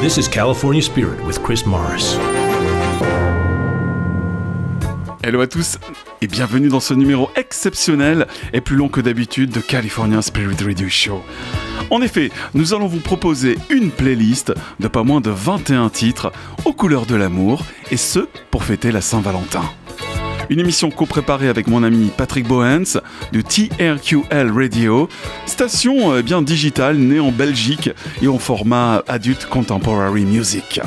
This is California Spirit with Chris Morris. Hello à tous et bienvenue dans ce numéro exceptionnel et plus long que d'habitude de California Spirit Radio Show. En effet, nous allons vous proposer une playlist de pas moins de 21 titres aux couleurs de l'amour et ce pour fêter la Saint-Valentin. Une émission co-préparée avec mon ami Patrick Bohens de TRQL Radio, station euh, bien digitale née en Belgique et en format adulte contemporary music.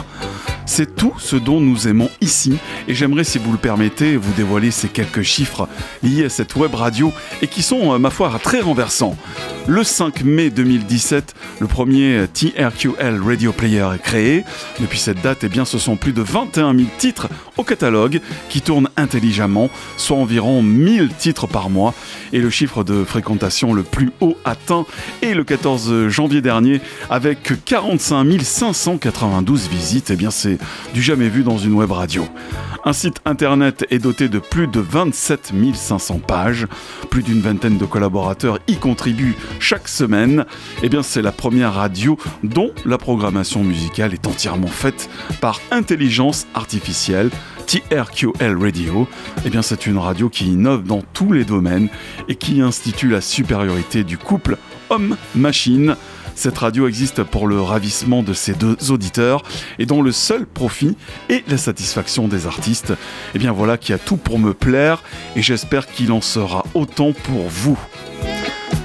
C'est tout ce dont nous aimons ici et j'aimerais, si vous le permettez, vous dévoiler ces quelques chiffres liés à cette web radio et qui sont, euh, ma foi, très renversants. Le 5 mai 2017, le premier TRQL Radio Player est créé. Depuis cette date, eh bien, ce sont plus de 21 000 titres au catalogue qui tournent intelligemment, soit environ 1000 titres par mois. Et le chiffre de fréquentation le plus haut atteint est le 14 janvier dernier avec 45 592 visites. Eh bien, c'est du jamais vu dans une web radio. Un site internet est doté de plus de 27 500 pages. Plus d'une vingtaine de collaborateurs y contribuent chaque semaine. Eh bien, c'est la première radio dont la programmation musicale est entièrement faite par intelligence artificielle. TRQL Radio, eh bien c'est une radio qui innove dans tous les domaines et qui institue la supériorité du couple homme-machine cette radio existe pour le ravissement de ses deux auditeurs et dont le seul profit est la satisfaction des artistes. Et eh bien voilà qui a tout pour me plaire et j'espère qu'il en sera autant pour vous.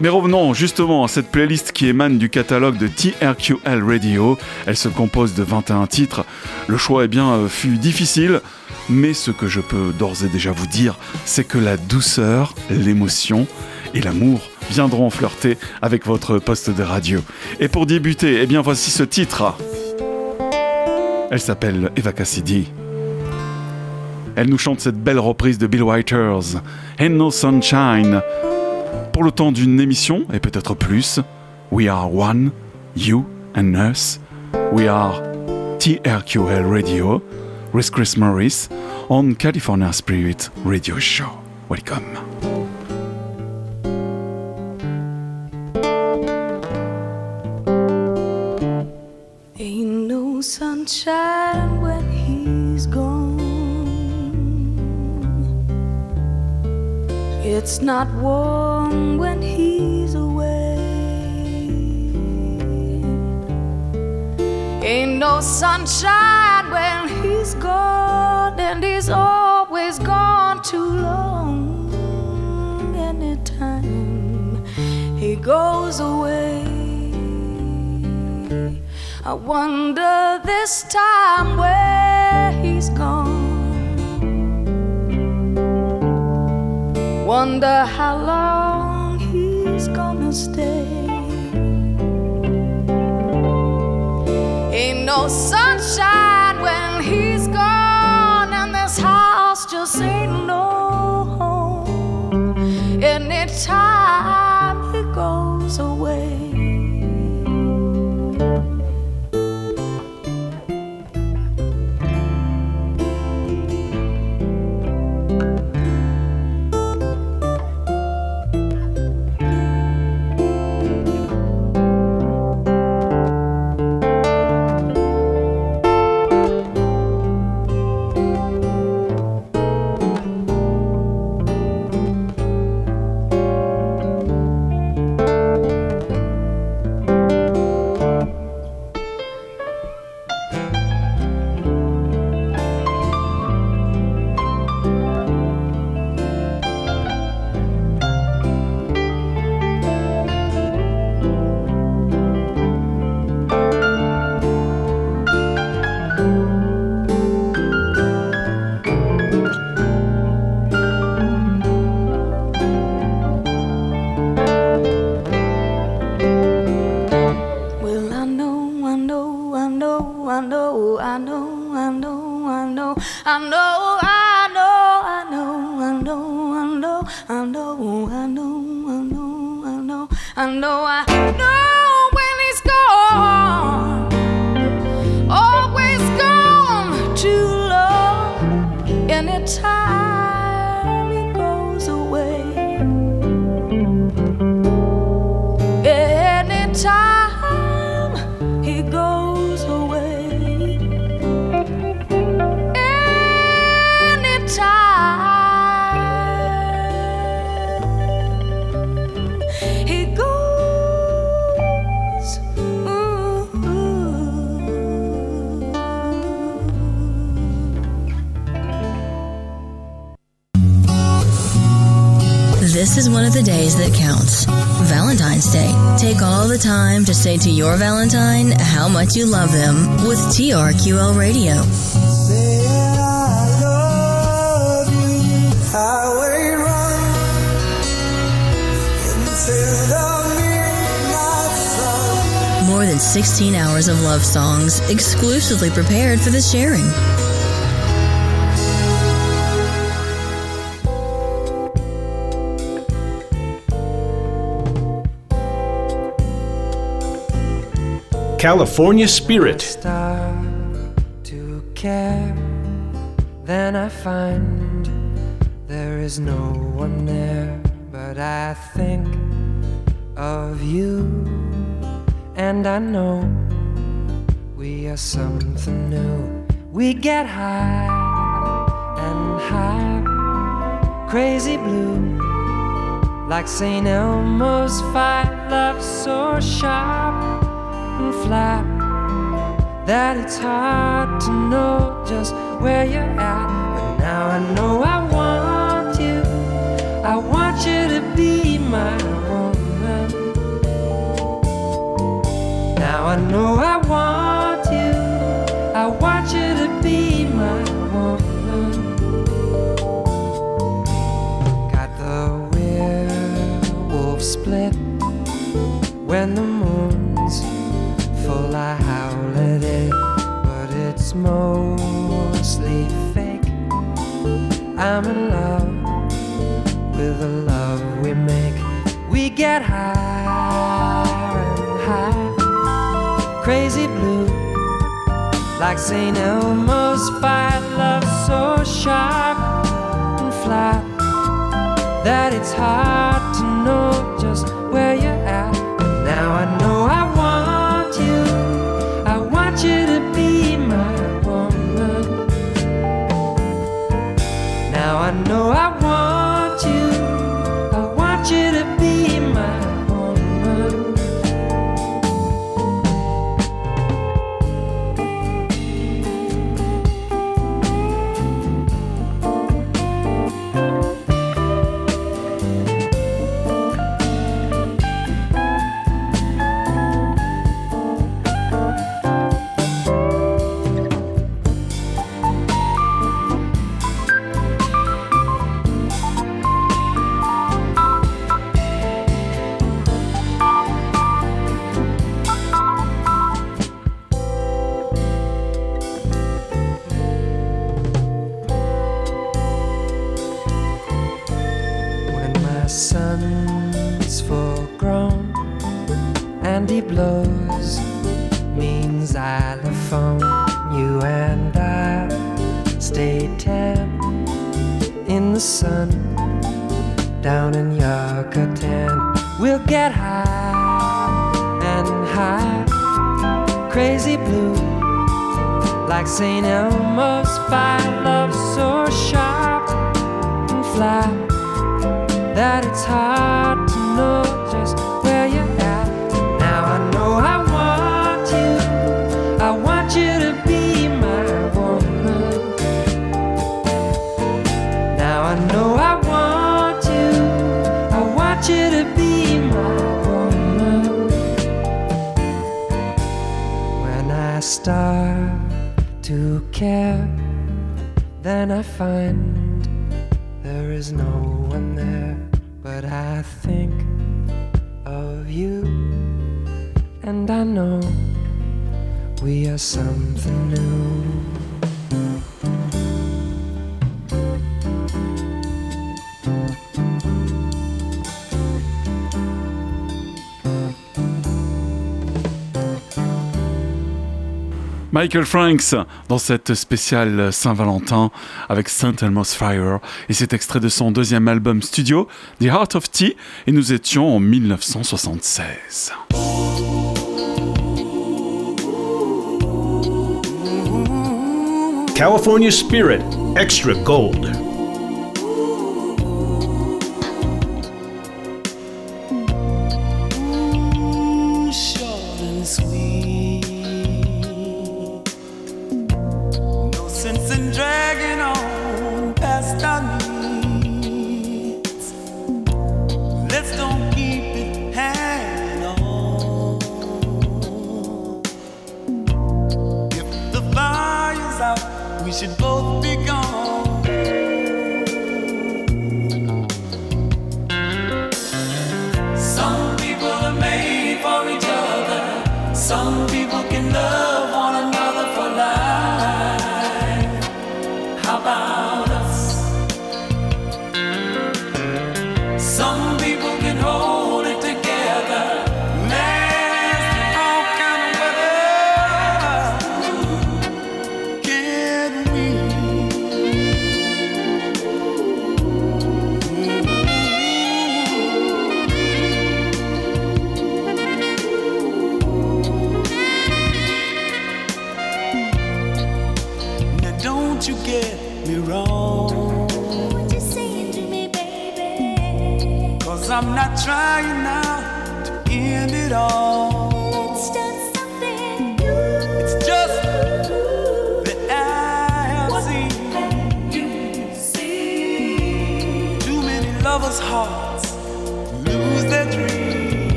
Mais revenons justement à cette playlist qui émane du catalogue de TRQL Radio. Elle se compose de 21 titres. Le choix eh bien, euh, fut difficile, mais ce que je peux d'ores et déjà vous dire, c'est que la douceur, l'émotion et l'amour viendront flirter avec votre poste de radio. Et pour débuter, eh bien voici ce titre. Elle s'appelle Eva Cassidy. Elle nous chante cette belle reprise de Bill Withers, And No Sunshine. Pour le temps d'une émission, et peut-être plus, We are one, you and us. We are TRQL Radio, with Chris Morris, on California Spirit Radio Show. Welcome. When he's gone. It's not warm when he's away. Ain't no sunshine when he's gone, and he's always gone too long. Anytime he goes away. I wonder this time where he's gone. Wonder how long he's gonna stay. Ain't no sunshine when he's gone, and this house just ain't no home. Anytime to your Valentine how much you love them with TRQL Radio. More than 16 hours of love songs exclusively prepared for the sharing. California Spirit. To care, then I find there is no one there, but I think of you, and I know we are something new. We get high and high, crazy blue, like St. Elmo's fire, love so sharp and flat that it's hard to know just where you're at. But now I know I want you. I want you to be my woman. Now I know I want you. I want you to be my woman. Got the werewolf split when the I'm in love with the love we make. We get higher and high, crazy blue, like St. Elmo's fire. Love so sharp and flat that it's hard to know just where you're know I start to care, then I find there is no one there, but I think of you, and I know we are something new. Michael Franks dans cette spéciale Saint-Valentin avec Saint Elmo's Fire et cet extrait de son deuxième album studio The Heart of Tea et nous étions en 1976. California Spirit Extra Gold.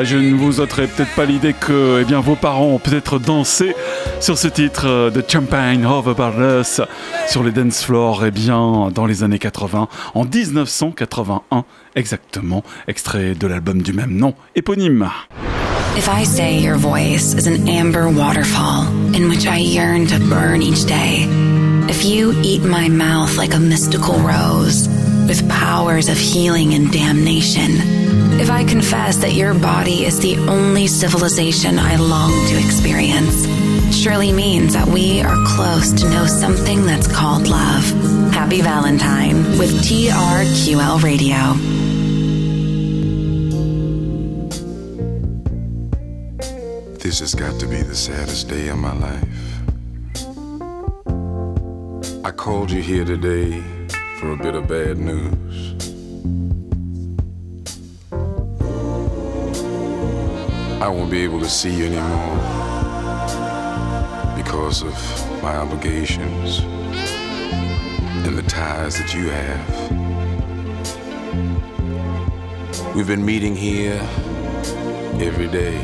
Ah, je ne vous ôterai peut-être pas l'idée que eh bien, vos parents ont peut-être dansé sur ce titre euh, de Champagne Over Us sur les dance floors eh bien, dans les années 80, en 1981 exactement, extrait de l'album du même nom, éponyme. If I say your voice is an amber waterfall in which I yearn to burn each day, if you eat my mouth like a mystical rose with powers of healing and damnation, if I confess that your body is the only civilization I long to experience, surely means that we are close to know something that's called love. Happy Valentine with TRQL Radio. This has got to be the saddest day of my life. I called you here today for a bit of bad news. I won't be able to see you anymore because of my obligations and the ties that you have. We've been meeting here every day.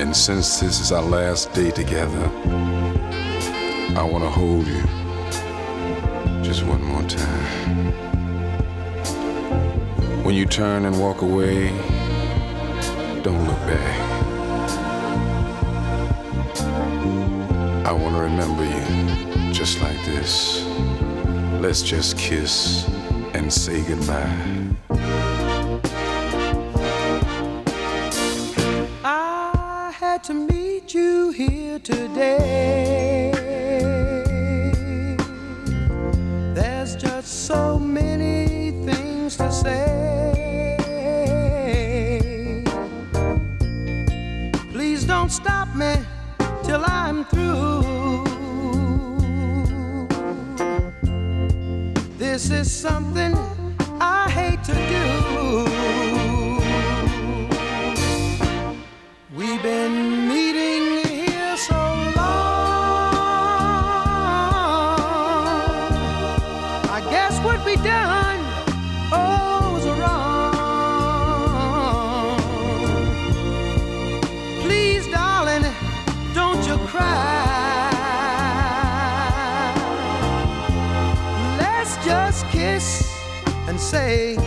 And since this is our last day together, I want to hold you just one more time. When you turn and walk away, don't look back. I want to remember you just like this. Let's just kiss and say goodbye. I had to meet you here today. Something say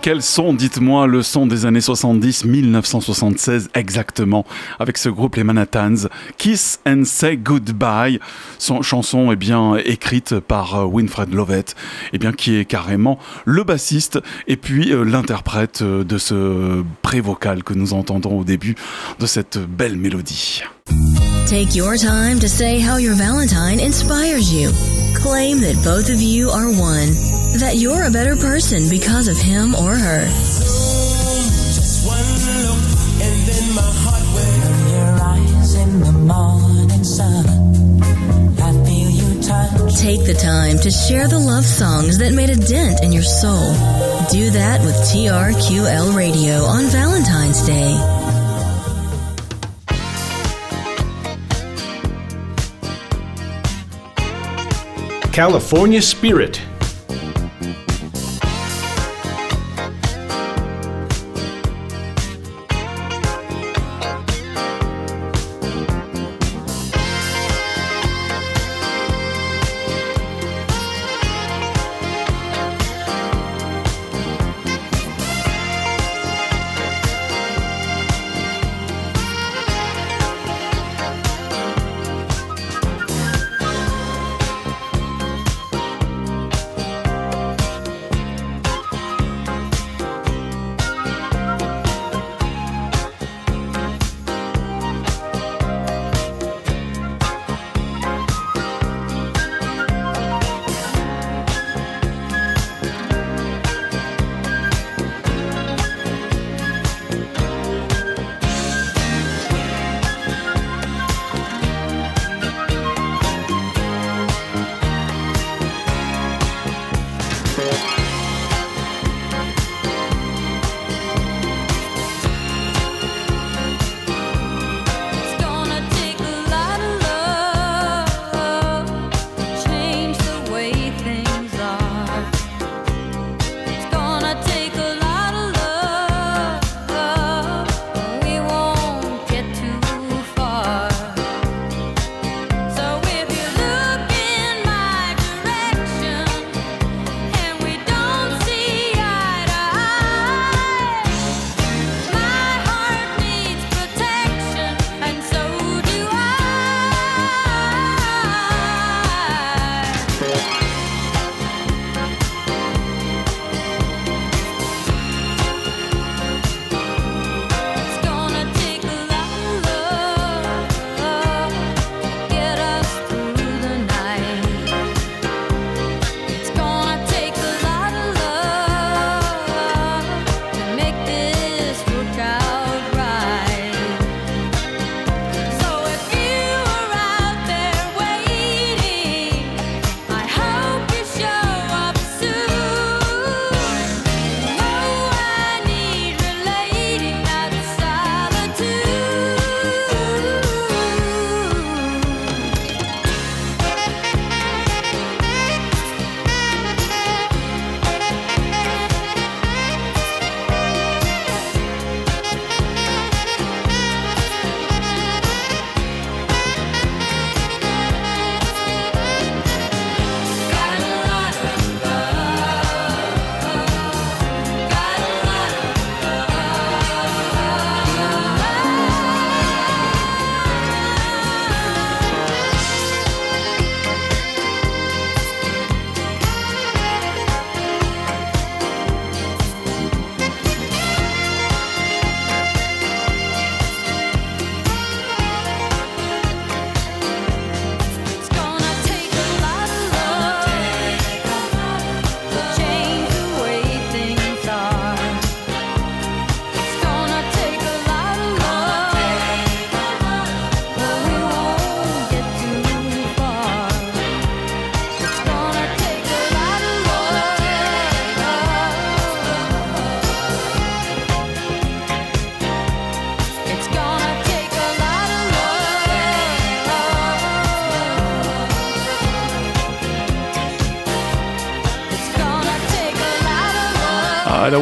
quel son, dites-moi, le son des années 70, 1976 exactement, avec ce groupe les Manhattans, Kiss and Say Goodbye, son chanson est bien écrite par euh, Winfred Lovett, et bien qui est carrément le bassiste et puis euh, l'interprète euh, de ce pré-vocal que nous entendons au début de cette belle mélodie. Take your time to say how your Valentine inspires you. Claim that both of you are one, that you're a better person because of him or her. Take the time to share the love songs that made a dent in your soul. Do that with TRQL Radio on Valentine's Day. California Spirit.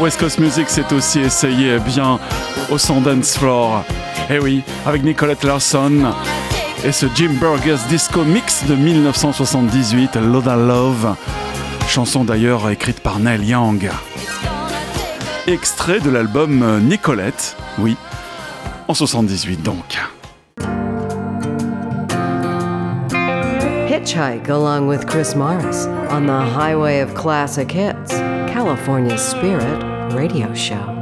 West Coast Music, c'est aussi essayer bien au son dance floor. Eh oui, avec Nicolette Larson et ce Jim Burgess Disco Mix de 1978, Loda Love, chanson d'ailleurs écrite par Neil Young. Extrait de l'album Nicolette, oui, en 78 donc. hitchhike along with Chris Morris on the highway of classic hits, California's Spirit Radio Show.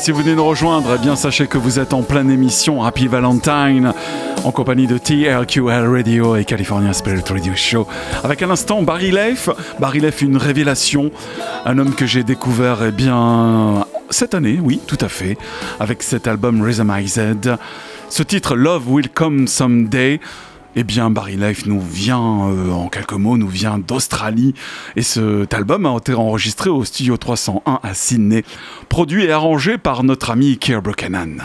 Si vous venez nous rejoindre, eh bien sachez que vous êtes en pleine émission Happy Valentine en compagnie de TRQL Radio et California Spirit Radio Show. Avec à l'instant Barry Leif. Barry Leif, une révélation, un homme que j'ai découvert eh bien cette année, oui, tout à fait, avec cet album Rhythmized. Ce titre Love Will Come Someday. Eh bien, Barry Life nous vient, euh, en quelques mots, nous vient d'Australie. Et cet album a été enregistré au Studio 301 à Sydney, produit et arrangé par notre ami Keir Buchanan.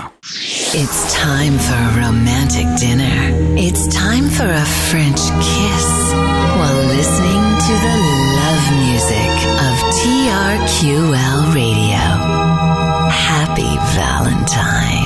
It's time for a romantic dinner. It's time for a French kiss while listening to the love music of TRQL Radio. Happy Valentine.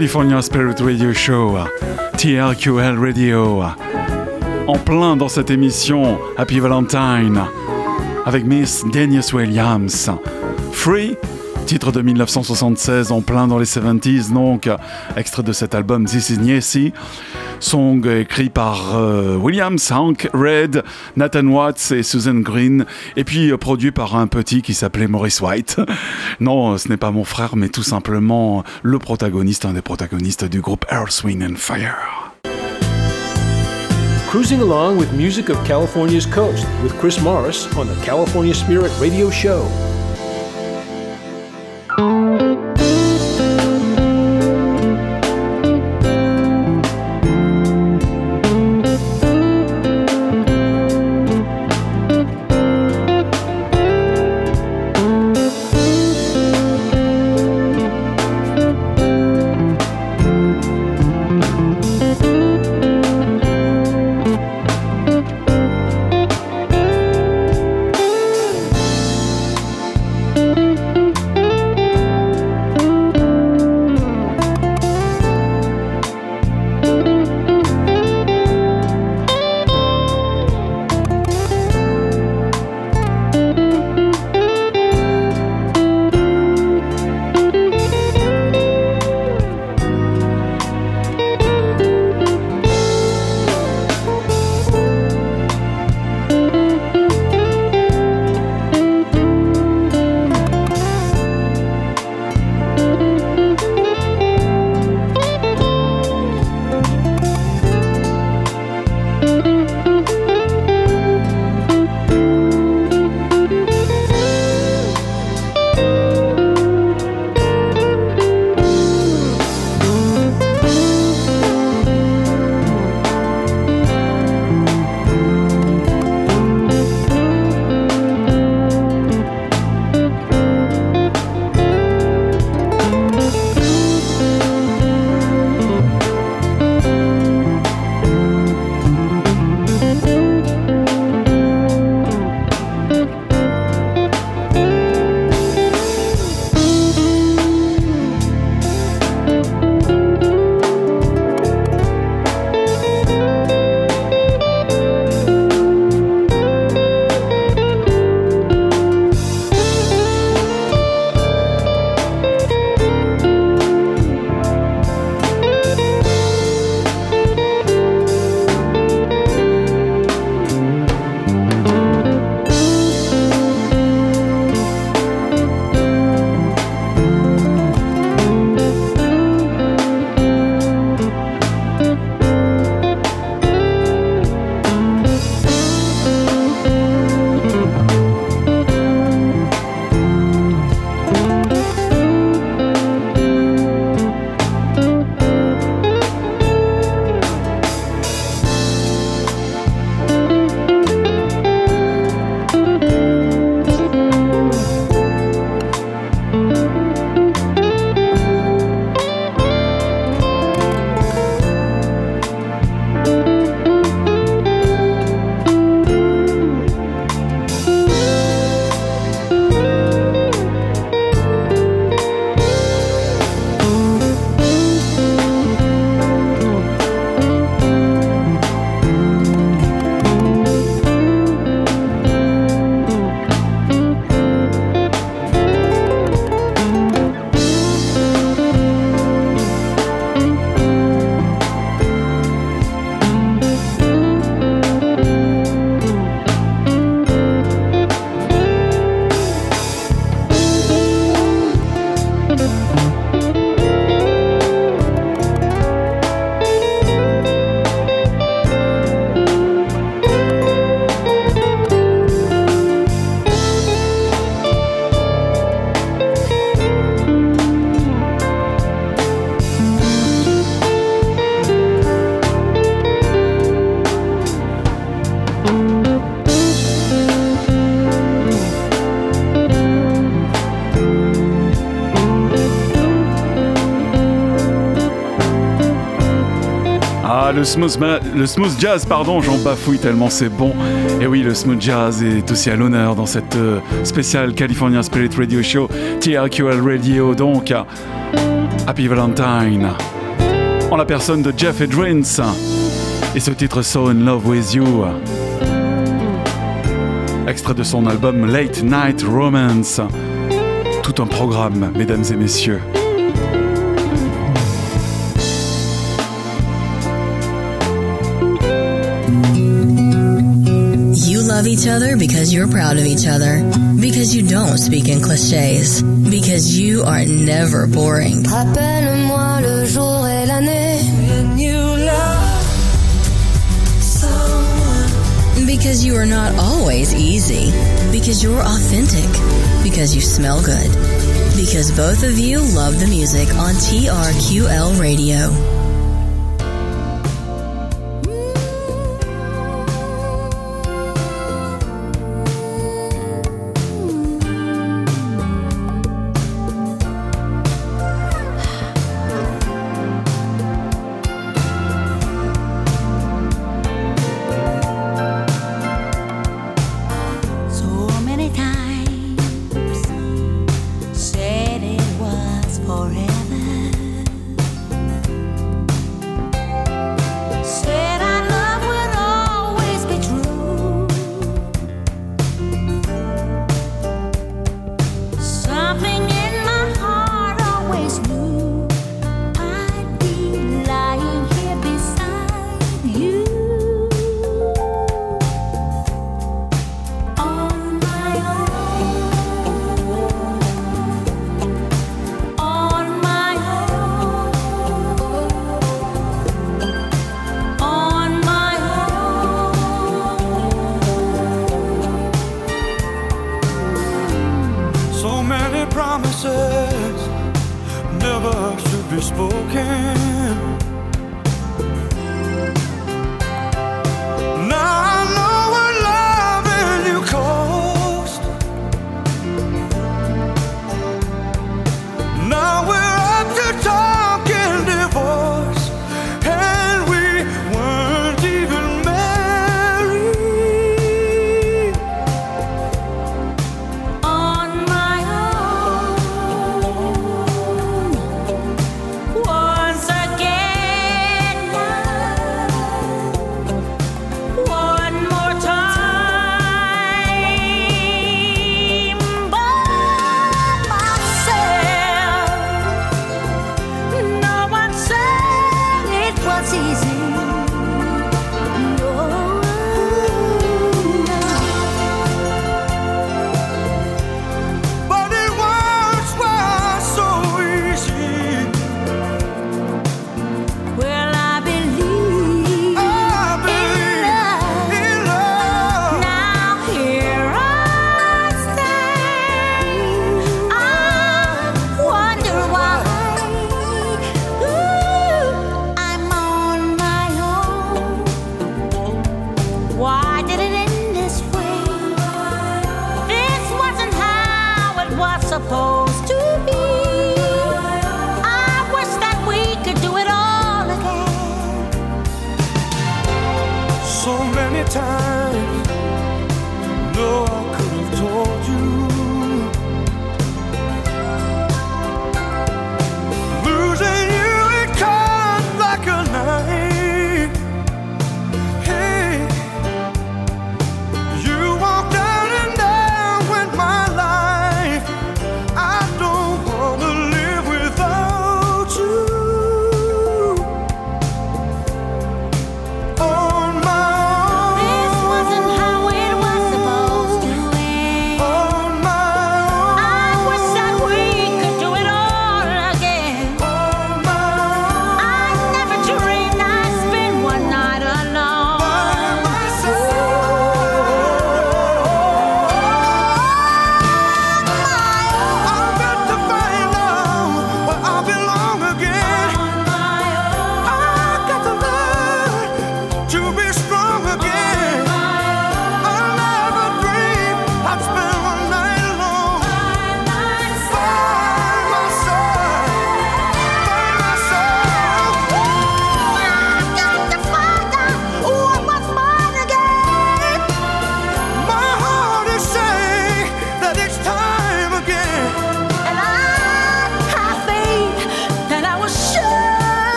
California Spirit Radio Show, TRQL Radio, en plein dans cette émission Happy Valentine avec Miss Dennis Williams. Free, titre de 1976, en plein dans les 70s, donc extrait de cet album This Is. Song écrit par euh, Williams, Hank Red, Nathan Watts et Susan Green, et puis euh, produit par un petit qui s'appelait Maurice White. non, ce n'est pas mon frère, mais tout simplement le protagoniste, un des protagonistes du groupe Earth, Wind and Fire. Cruising along with music of California's coast with Chris Morris on the California Spirit Radio Show. Le smooth, jazz, pardon, j'en bafouille tellement c'est bon. Et oui, le smooth jazz est aussi à l'honneur dans cette euh, spéciale California Spirit Radio Show, TRQL Radio. Donc, Happy Valentine, en la personne de Jeff Edrins, et ce titre So in Love with You, extrait de son album Late Night Romance. Tout un programme, mesdames et messieurs. Each other because you're proud of each other. Because you don't speak in cliches. Because you are never boring. Rappelle-moi le jour et l'année. When you love someone. Because you are not always easy. Because you're authentic. Because you smell good. Because both of you love the music on TRQL Radio.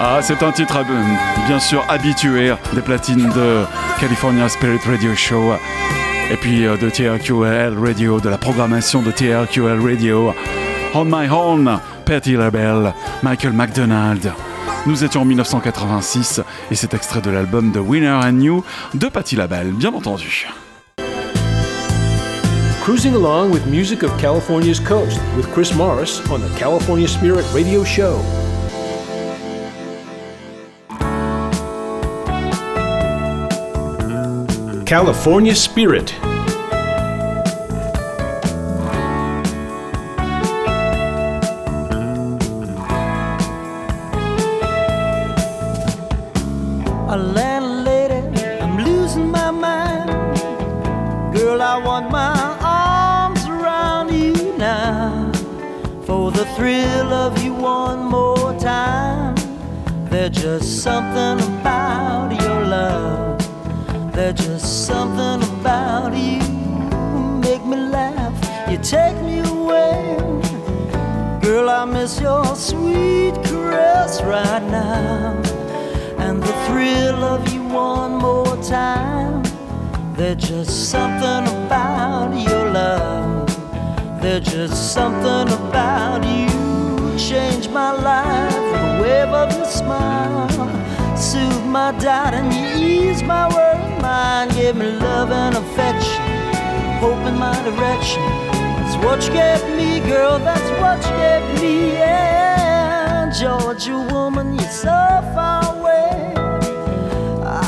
Ah, c'est un titre bien sûr habitué des platines de California Spirit Radio Show et puis euh, de TRQL Radio, de la programmation de TRQL Radio. On My Own, Patty LaBelle, Michael McDonald. Nous étions en 1986 et c'est extrait de l'album The Winner and You de Patty LaBelle, bien entendu. Cruising along with music of California's coast with Chris Morris on the California Spirit Radio Show. California Spirit. Atlantic lady, I'm losing my mind. Girl, I want my arms around you now. For the thrill of you one more time. There's just something about your Girl, I miss your sweet caress right now and the thrill of you one more time. There's just something about your love. There's just something about you. Change my life a wave of your smile. Soothe my doubt and you ease my worried mind. Give me love and affection, hope in my direction. That's what you gave me, girl. That's what you gave me. Yeah, Georgia woman, you're so far away.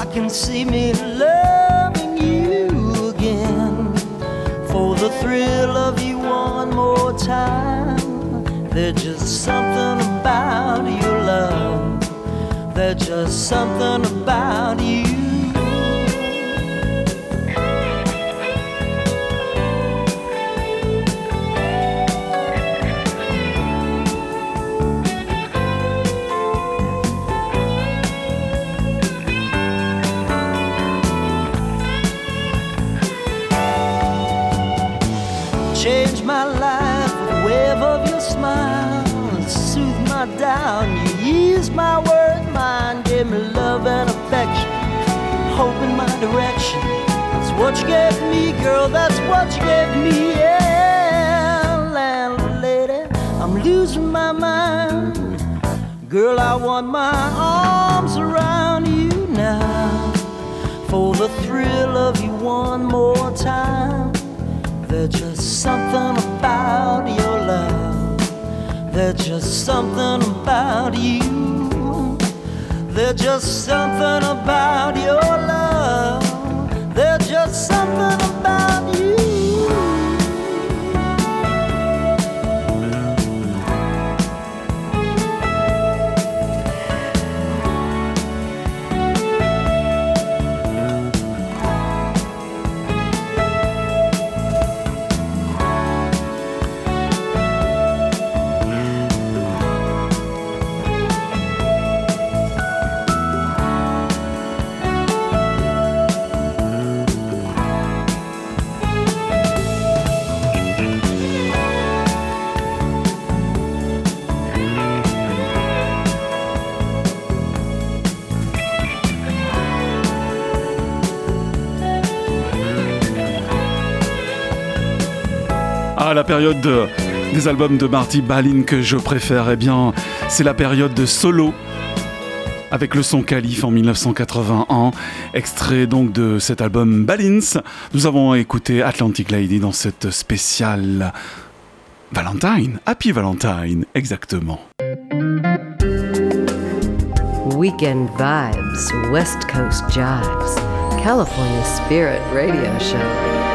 I can see me loving you again for the thrill of you one more time. There's just something about your love. There's just something about you. My worried mind. Give me love and affection, hope in my direction. That's what you gave me, girl. That's what you gave me. Yeah, landlady, I'm losing my mind. Girl, I want my arms around you now. For the thrill of you one more time. There's just something about your love. There's just something about you. There's just something about your love. There's just something période de- des albums de Marty Balin que je préfère, eh bien, c'est la période de solo avec le son Calif en 1981, extrait donc de cet album Balins. Nous avons écouté Atlantic Lady dans cette spéciale Valentine, Happy Valentine, exactement. Weekend vibes, West Coast jives, California Spirit Radio Show.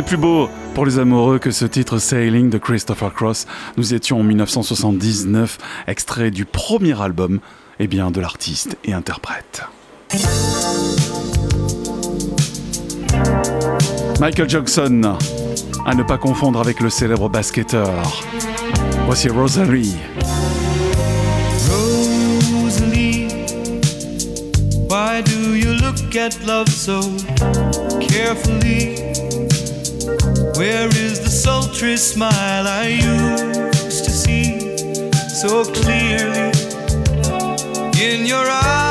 n'est plus beau pour les amoureux que ce titre Sailing de Christopher Cross. Nous étions en 1979, extrait du premier album eh bien, de l'artiste et interprète. Michael Jackson, à ne pas confondre avec le célèbre basketteur. Voici Rosalie. Rosalie, why do you look at love so carefully? Where is the sultry smile I used to see so clearly in your eyes?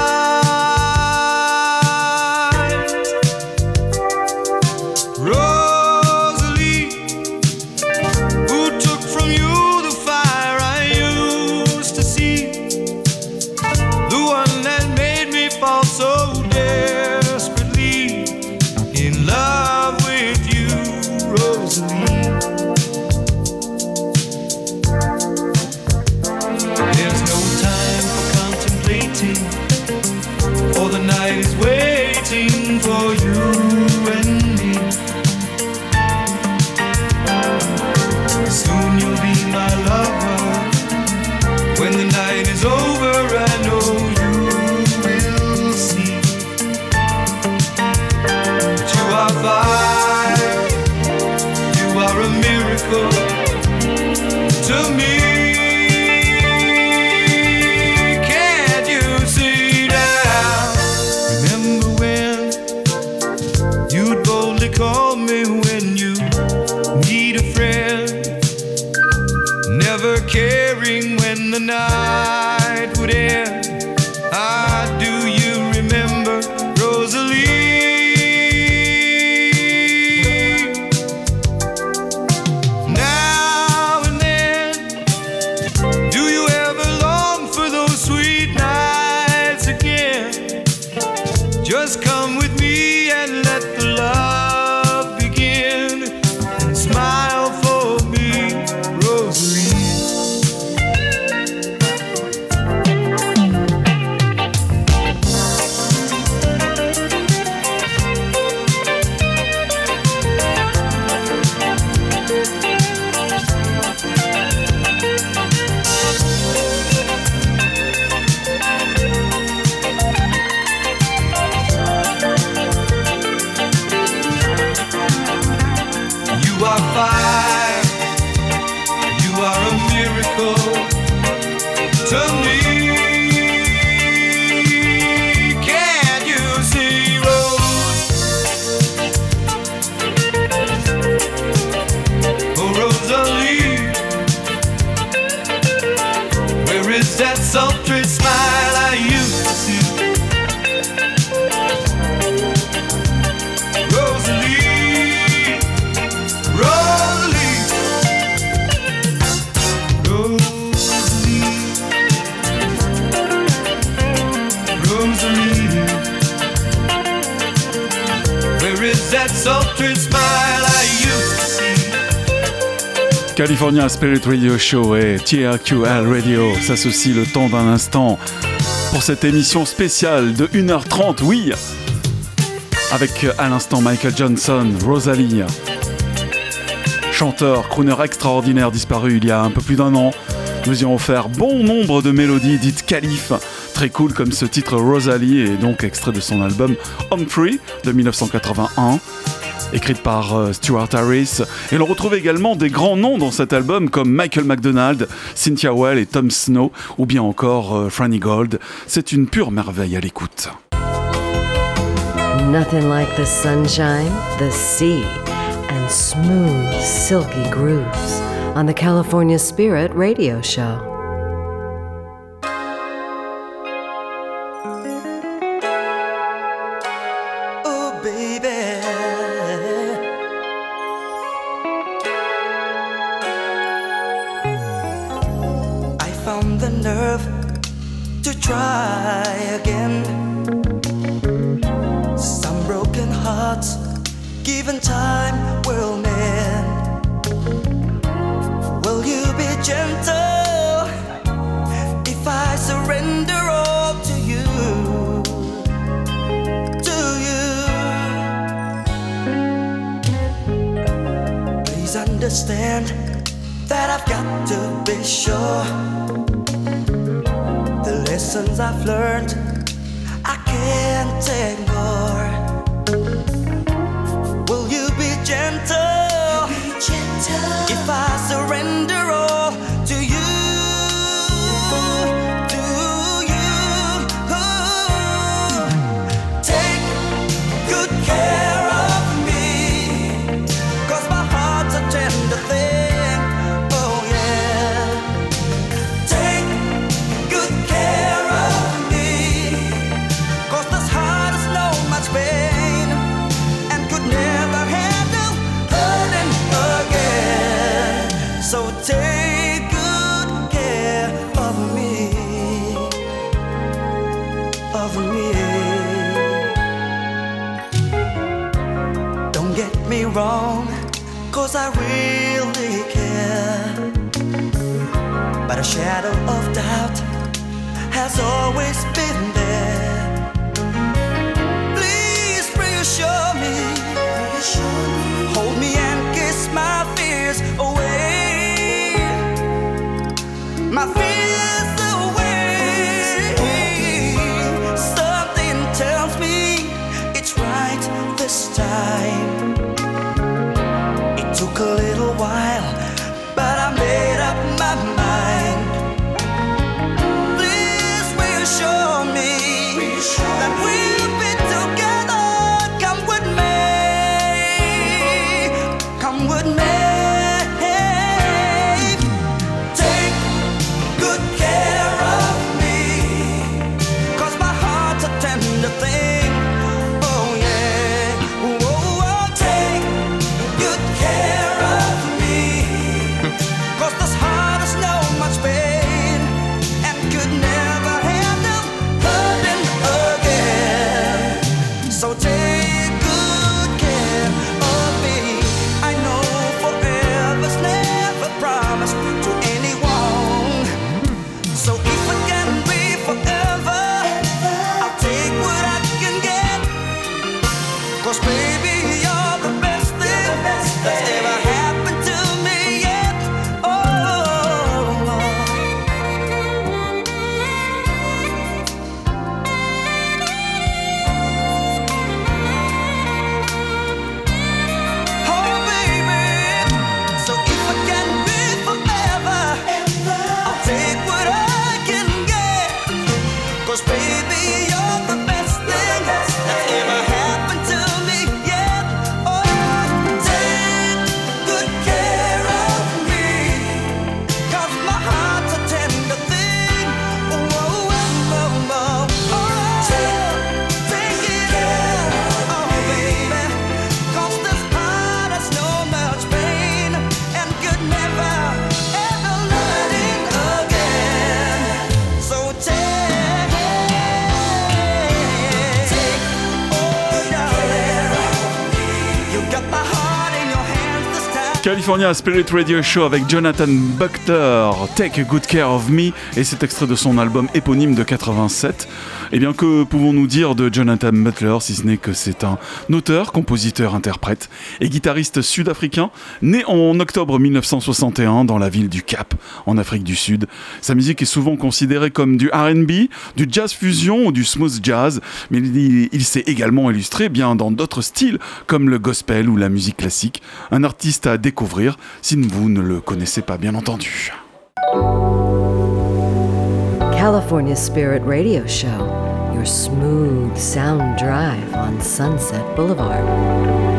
California Spirit Radio Show et TRQL Radio s'associent le temps d'un instant pour cette émission spéciale de 1h30, oui Avec à l'instant Michael Johnson, Rosalie, chanteur, crooner extraordinaire disparu il y a un peu plus d'un an. Nous y avons offert bon nombre de mélodies dites calife, très cool comme ce titre Rosalie et donc extrait de son album Humphrey de 1981 écrite par euh, Stuart Harris. Et l'on retrouve également des grands noms dans cet album comme Michael McDonald, Cynthia Well et Tom Snow, ou bien encore euh, Franny Gold. C'est une pure merveille à l'écoute. Nothing like the sunshine, the sea, and smooth, silky grooves on the California Spirit Radio Show. Understand that I've got to be sure. The lessons I've learned, I can't take ignore. Will you be gentle? If I surrender always California Spirit Radio Show avec Jonathan Buckter, Take Good Care of Me, et cet extrait de son album éponyme de 87. Eh bien, que pouvons-nous dire de Jonathan Butler, si ce n'est que c'est un auteur, compositeur, interprète et guitariste sud-africain, né en octobre 1961 dans la ville du Cap, en Afrique du Sud. Sa musique est souvent considérée comme du RB, du jazz fusion ou du smooth jazz, mais il, s'est également illustré bien dans d'autres styles, comme le gospel ou la musique classique. Un artiste à découvrir si vous ne le connaissez pas, bien entendu. California Spirit Radio Show, your smooth sound drive on Sunset Boulevard.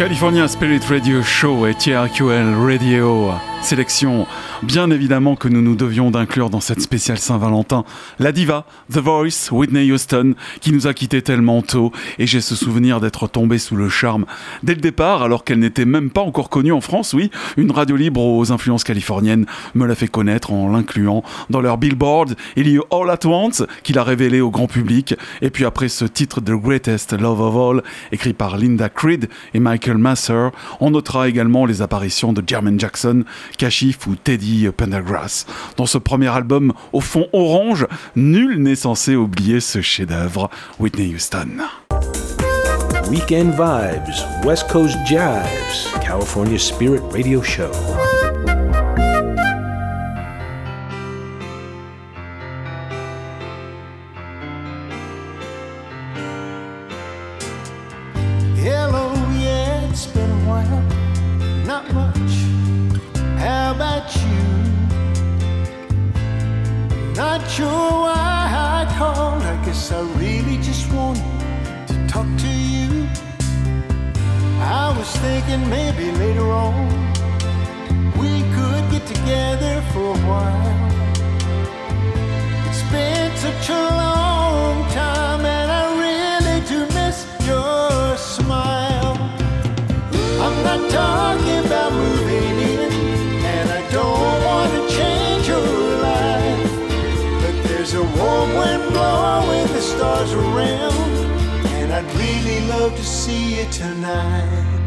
California Spirit Radio Show et TRQL Radio. Sélection, bien évidemment, que nous nous devions d'inclure dans cette spéciale Saint-Valentin. La diva, The Voice, Whitney Houston, qui nous a quittés tellement tôt, et j'ai ce souvenir d'être tombé sous le charme dès le départ, alors qu'elle n'était même pas encore connue en France, oui. Une radio libre aux influences californiennes me l'a fait connaître en l'incluant dans leur billboard. Il y a All At Once, qui l'a révélé au grand public, et puis après ce titre The Greatest Love of All, écrit par Linda Creed et Michael Masser, on notera également les apparitions de Jermaine Jackson, Kashif ou Teddy Pendergrass. Dans ce premier album, au fond orange, nul n'est censé oublier ce chef-d'œuvre, Whitney Houston. Weekend Vibes, West Coast Jazz, California Spirit Radio Show. Not sure why I called. I guess I really just wanted to talk to you. I was thinking maybe later on we could get together for a while. It's been such a long time, stars around, and I'd really love to see you tonight.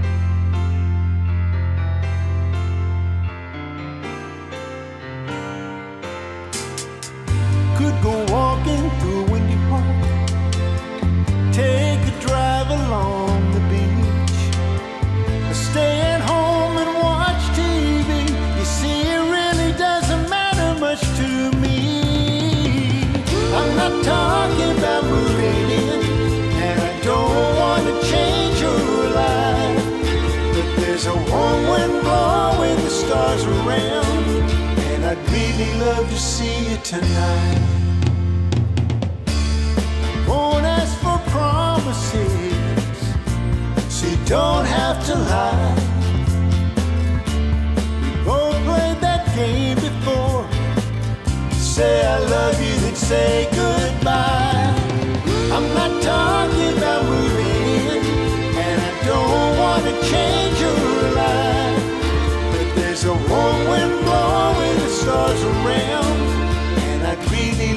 See you tonight. Won't ask for promises, you don't have to lie. We both played that game before. Say I love you, then say goodbye. I'm not talking about moving in, and I don't want to change your life. But there's a warm wind blowing the stars around,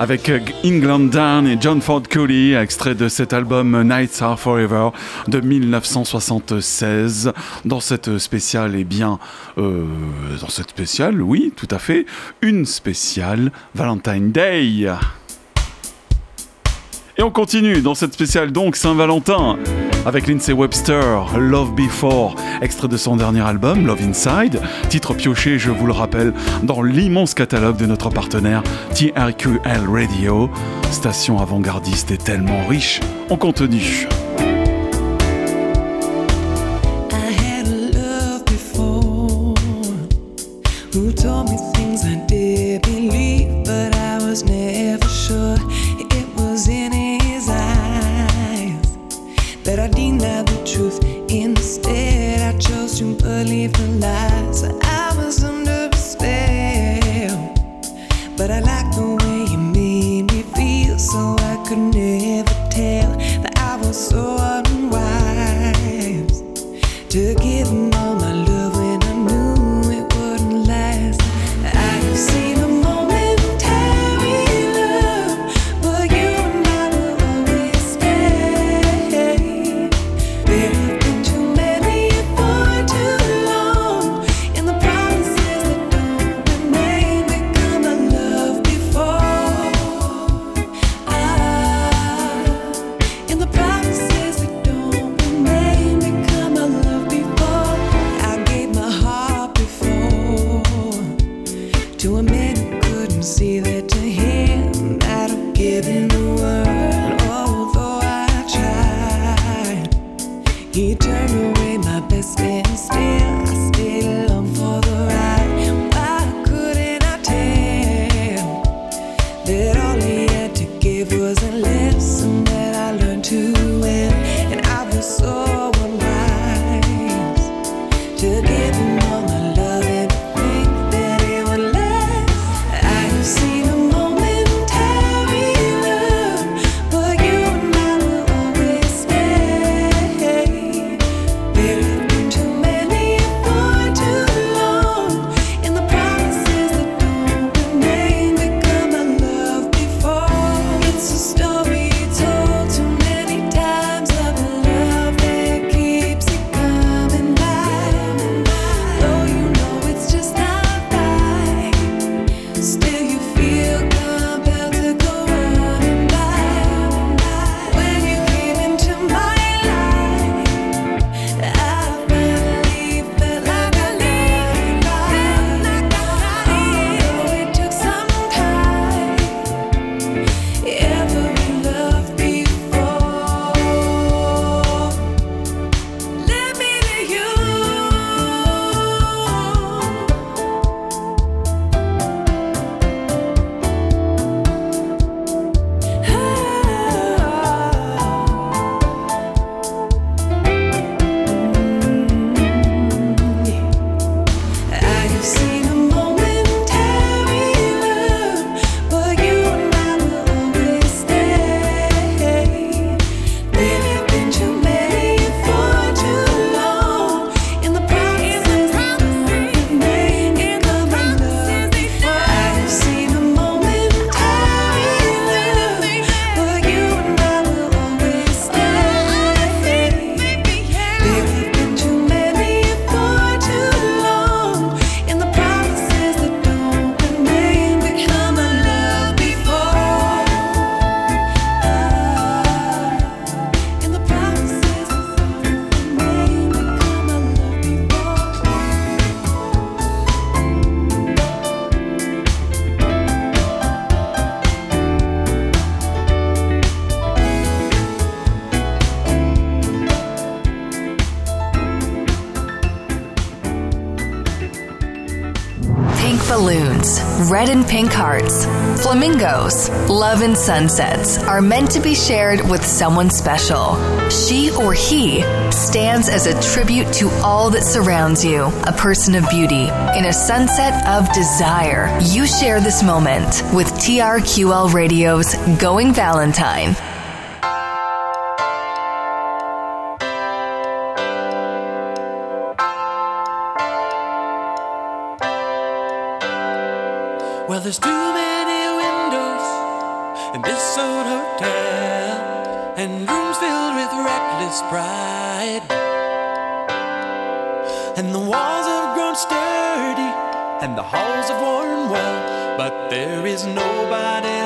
Avec euh, England Down et John Ford Cooley, extrait de cet album Nights Are Forever de 1976. Dans cette spéciale, eh bien, euh, dans cette spéciale, oui, tout à fait, une spéciale Valentine Day. Et on continue dans cette spéciale donc Saint-Valentin avec Lindsay Webster, Love Before, extrait de son dernier album Love Inside, titre pioché, je vous le rappelle, dans l'immense catalogue de notre partenaire TRQL Radio, station avant-gardiste et tellement riche. En contenu. Chose to believe the lies. I was under a spell, but I liked the way you made me feel, so I could never red and pink hearts, flamingos, love and sunsets are meant to be shared with someone special. She or he stands as a tribute to all that surrounds you, a person of beauty, in a sunset of desire. You share this moment with TRQL Radio's Going Valentine. there's too many windows in this old hotel, and rooms filled with reckless pride. And the walls have grown sturdy, and the halls have worn well, but there is nobody.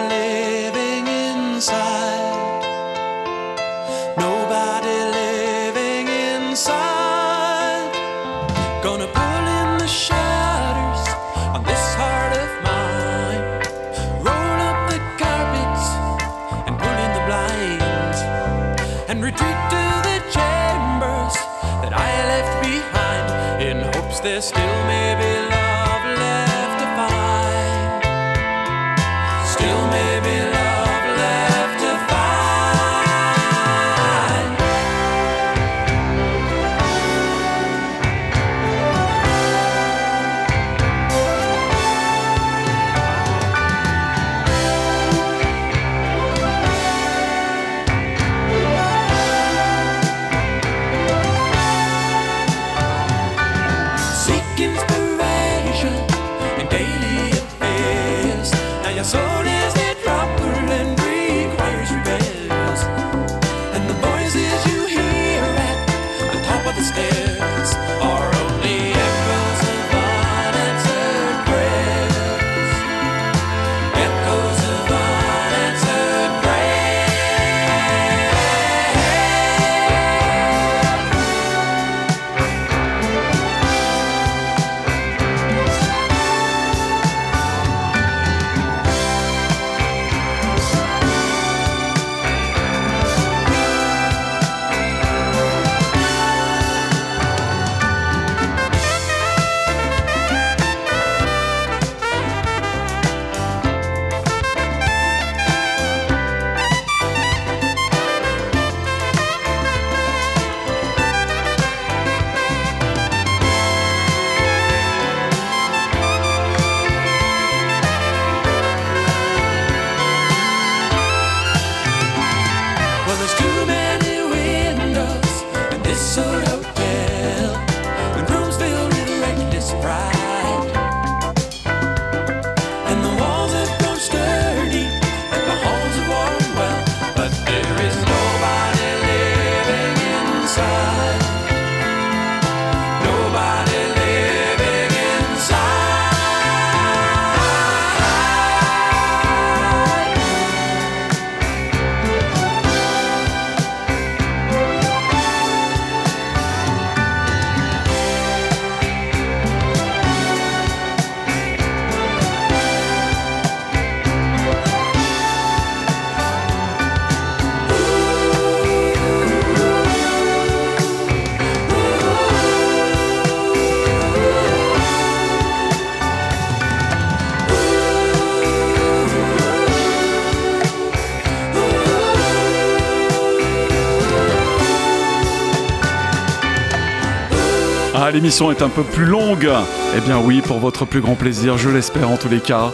L'émission est un peu plus longue. Eh bien oui, pour votre plus grand plaisir, je l'espère en tous les cas.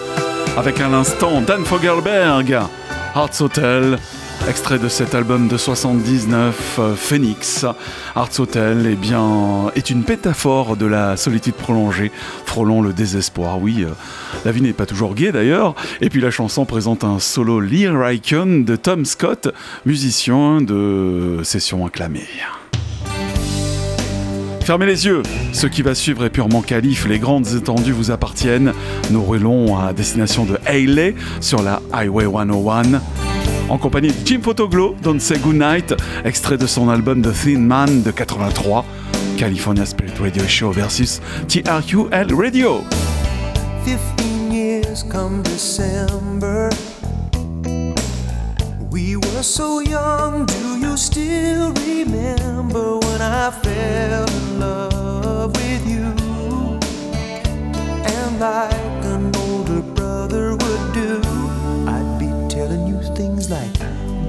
Avec à l'instant Dan Fogelberg, Hearts Hotel, extrait de cet album de 79, euh, Phoenix. Hearts Hotel, eh est une métaphore de la solitude prolongée, frôlant le désespoir. Oui, euh, la vie n'est pas toujours gaie d'ailleurs. Et puis la chanson présente un solo lyrican de Tom Scott, musicien de session acclamée. Fermez les yeux, ce qui va suivre est purement calife, les grandes étendues vous appartiennent. Nous roulons à destination de Hayley sur la Highway 101 en compagnie de Jim Photoglo, Don't Say Goodnight, extrait de son album The Thin Man de 83, California Spirit Radio Show versus TRQL Radio. 15 years come December. Were so young, do you still remember when I fell in love with you? And like an older brother would do, I'd be telling you things like,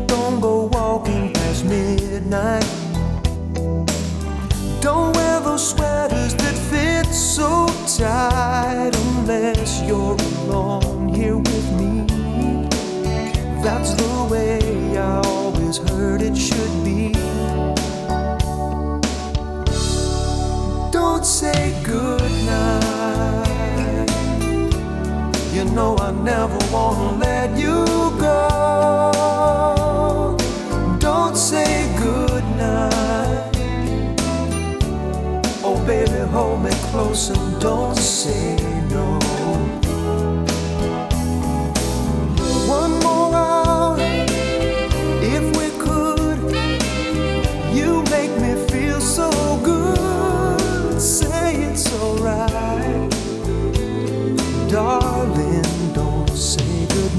don't go walking past midnight. Don't wear those sweaters that fit so tight unless you're alone here with me. That's the way I always heard it should be. Don't say goodnight. You know I never wanna let you go. Don't say goodnight. Oh, baby, hold me close and don't say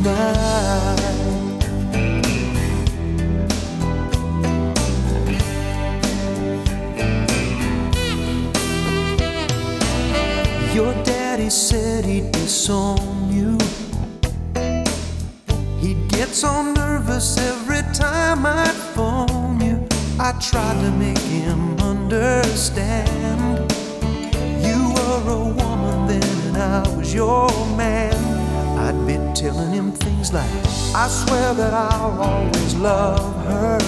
say. Your daddy said he'd disown you. He gets so nervous every time I phone you. I tried to make him understand. You were a woman then, and I was your man. I'd be telling him things like, I swear that I'll always love her.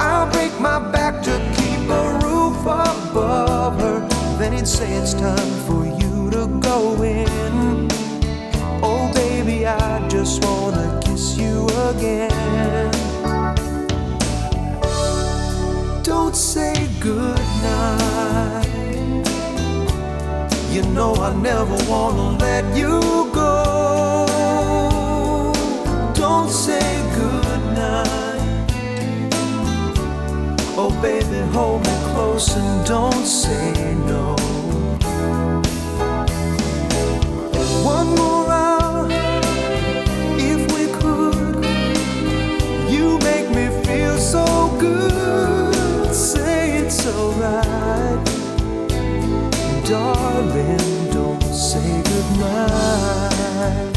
I'll break my back to keep a roof above her. Then he'd say it's time for you to go in. Oh, baby, I just wanna kiss you again. Don't say goodnight. Know I never wanna let you go. Don't say goodnight. Oh, baby, hold me close and don't say no. One more hour, if we could. You make me feel so good. Say it's alright, darling. Don't say goodnight.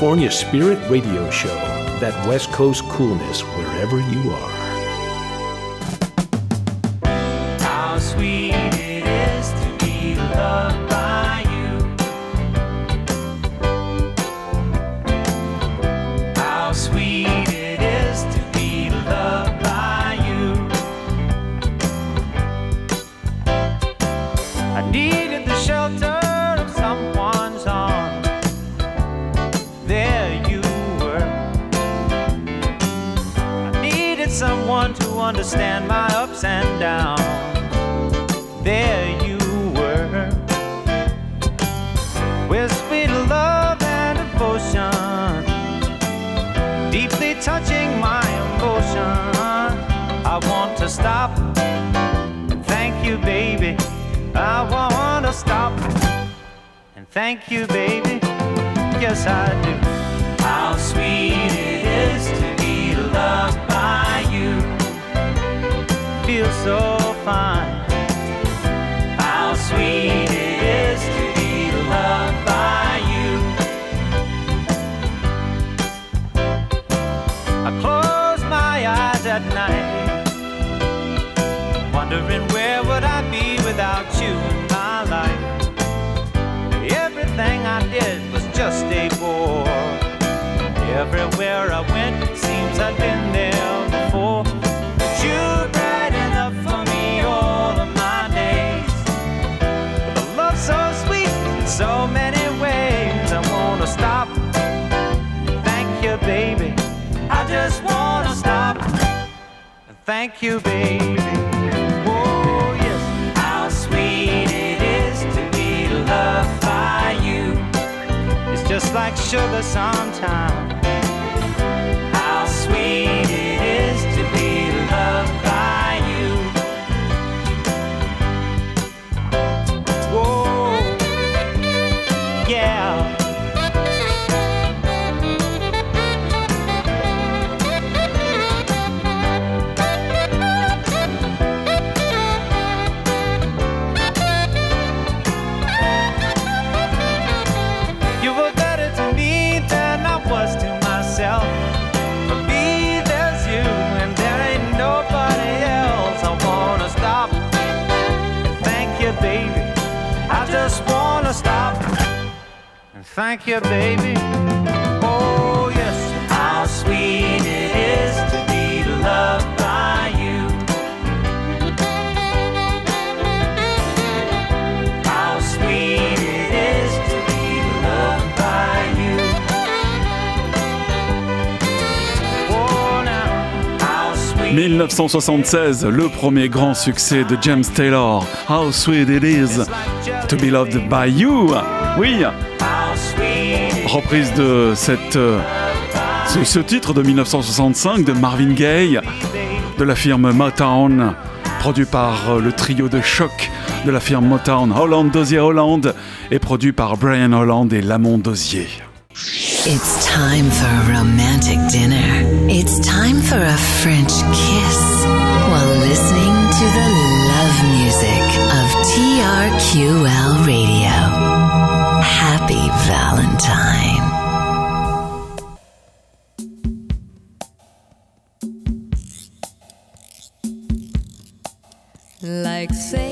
California Spirit Radio Show. That West Coast coolness wherever you are. Understand my ups and downs. There you were. With sweet love and devotion, deeply touching my emotion. I want to stop. and Thank you, baby. I want to stop. And thank you, baby. Yes, I do. How sweet Feels so fine. How sweet it is to be loved by you. I close my eyes at night, wondering where would I be without you in my life. Everything I did was just a bore. Everywhere I went, seems I've been Thank you, baby. Oh, yes. How sweet it is to be loved by you. It's just like sugar sometimes. Baby. Oh, yes, how sweet it is to be loved by you. How sweet it is to be loved by you. Oh, now, how sweet 1976, le premier grand succès de James Taylor. How sweet it is to be loved by you. Oui, reprise de cette, euh, ce, titre de 1965 de Marvin Gaye de la firme Motown, produit par euh, le trio de choc de la firme Motown, Holland Dozier Holland, et produit par Brian Holland et Lamont Dozier. It's time for a romantic dinner. It's time for a French kiss while listening to the love music of TRQL Radio. Like sailing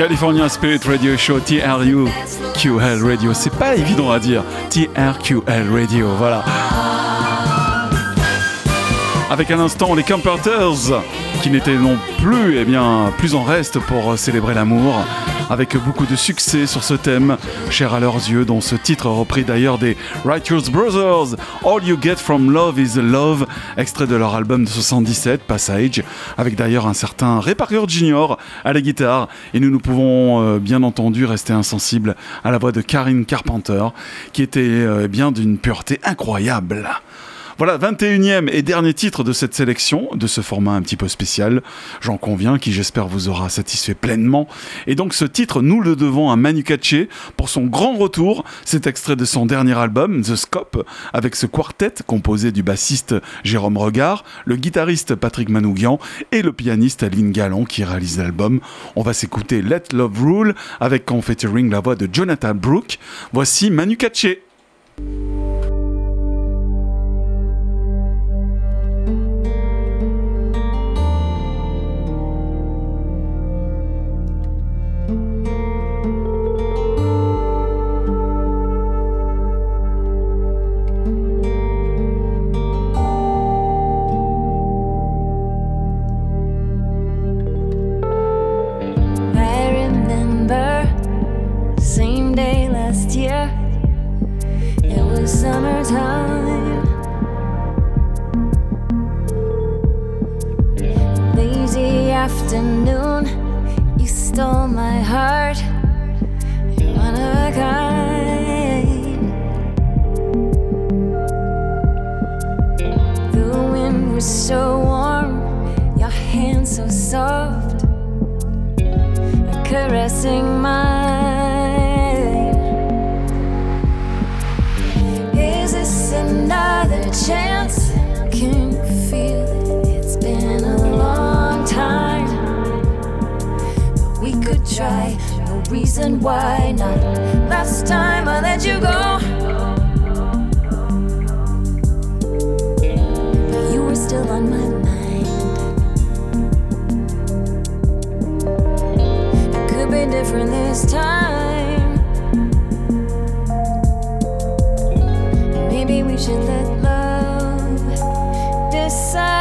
California Spirit Radio Show, TRU QL Radio. C'est pas évident à dire. TRQL Radio, voilà. Avec un instant les Comforters, qui n'étaient non plus, eh bien, plus en reste pour célébrer l'amour, avec beaucoup de succès sur ce thème, cher à leurs yeux, dont ce titre repris d'ailleurs des Righteous Brothers, All You Get From Love Is Love, extrait de leur album de 77, Passage, avec d'ailleurs un certain Ray Parker Jr. à la guitare, et nous ne pouvons euh, bien entendu rester insensibles à la voix de Karine Carpenter, qui était euh, bien d'une pureté incroyable. Voilà, 21e et dernier titre de cette sélection, de ce format un petit peu spécial, j'en conviens, qui j'espère vous aura satisfait pleinement. Et donc ce titre, nous le devons à Manu Katché pour son grand retour. C'est extrait de son dernier album, The Scope, avec ce quartet composé du bassiste Jérôme Regard, le guitariste Patrick Manougian et le pianiste Aline Gallon qui réalise l'album. On va s'écouter Let Love Rule avec en featuring la voix de Jonathan Brooke. Voici Manu Katché. Summertime. Lazy afternoon, you stole my heart. You're one of a kind. The wind was so warm, your hands so soft caressing mine. This another chance? Can you feel it? It's been a long time. We could try, no reason why not. Last time I let you go. But you were still on my mind. It could be different this time. Maybe we should let love decide.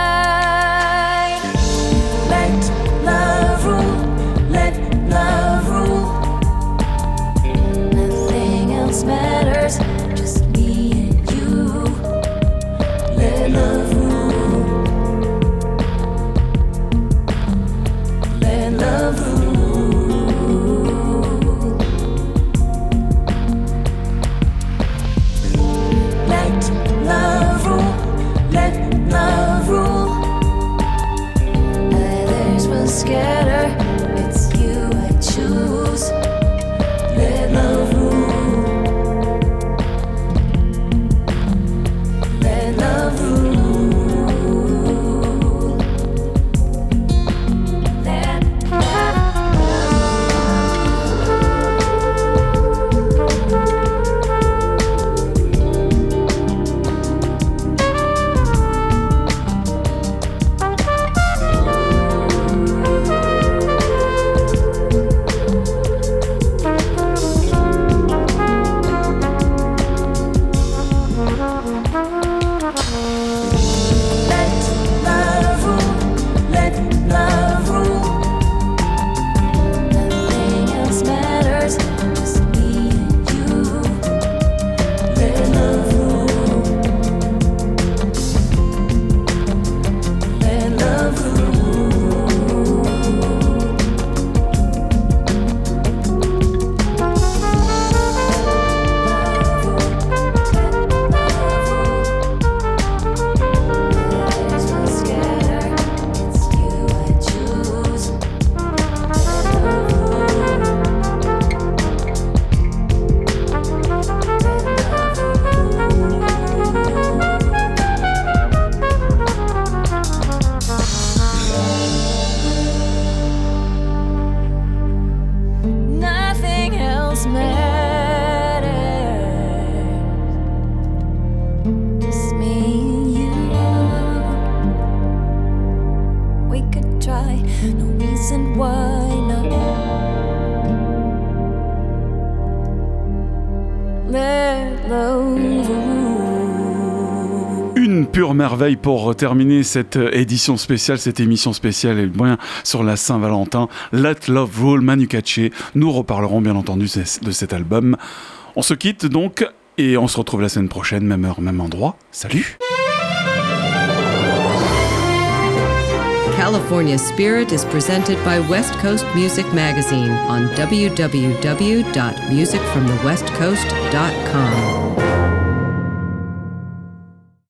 Pour terminer cette édition spéciale, cette émission spéciale et bien sur la Saint-Valentin. Let Love Rule, Manu Katché. Nous reparlerons bien entendu de cet album. On se quitte donc et on se retrouve la semaine prochaine, même heure, même endroit. Salut California Spirit is presented by West Coast Music Magazine on www.musicfromthewestcoast.com.